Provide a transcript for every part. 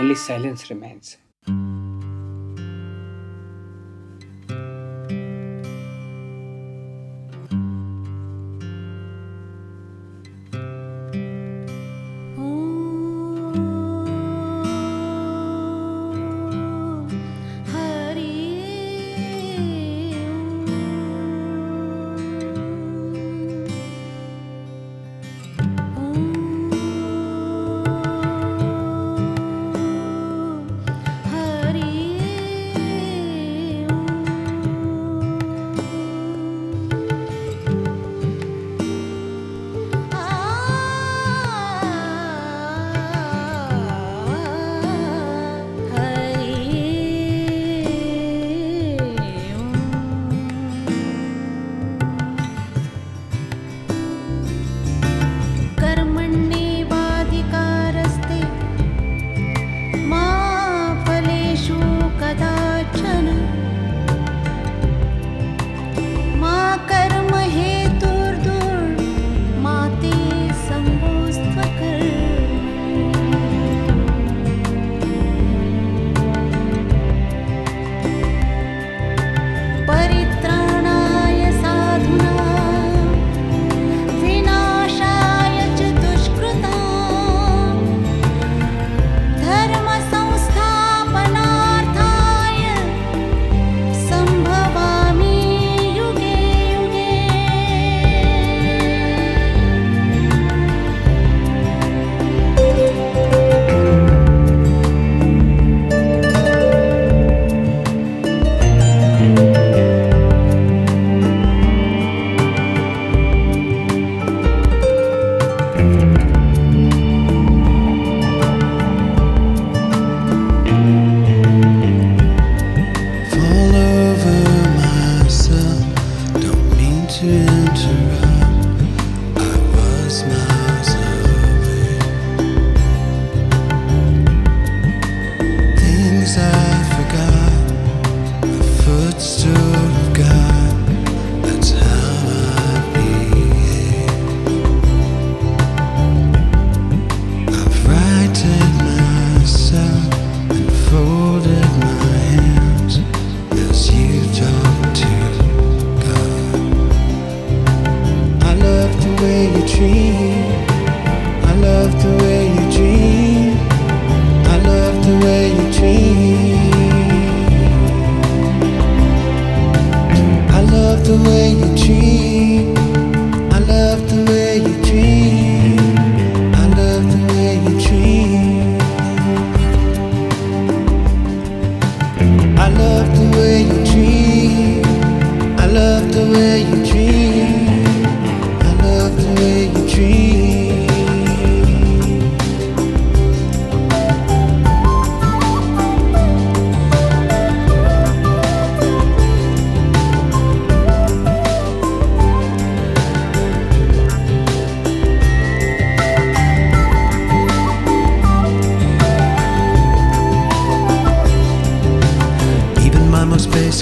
only silence remains.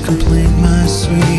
complete my sweet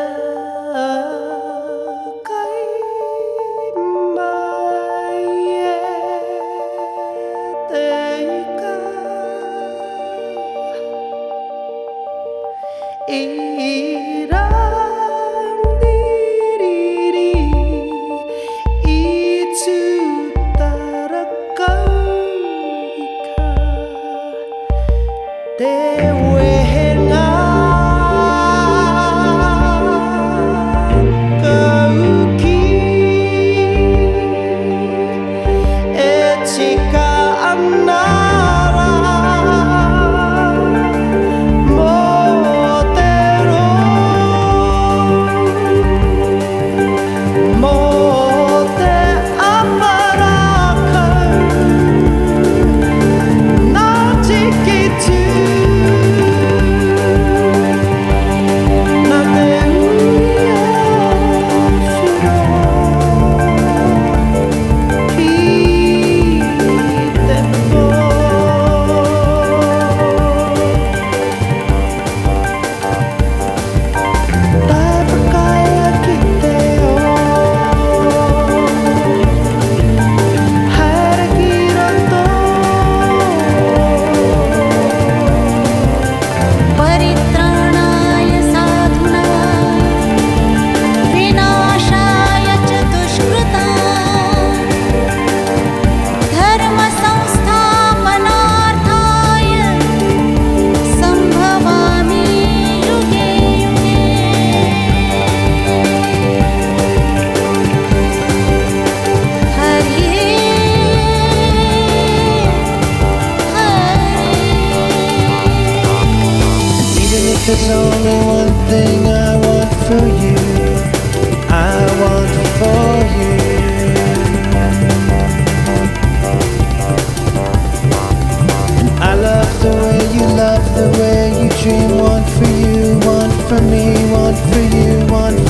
Deus. I want for you. And I love the way you love the way you dream. One for you, one for me, one for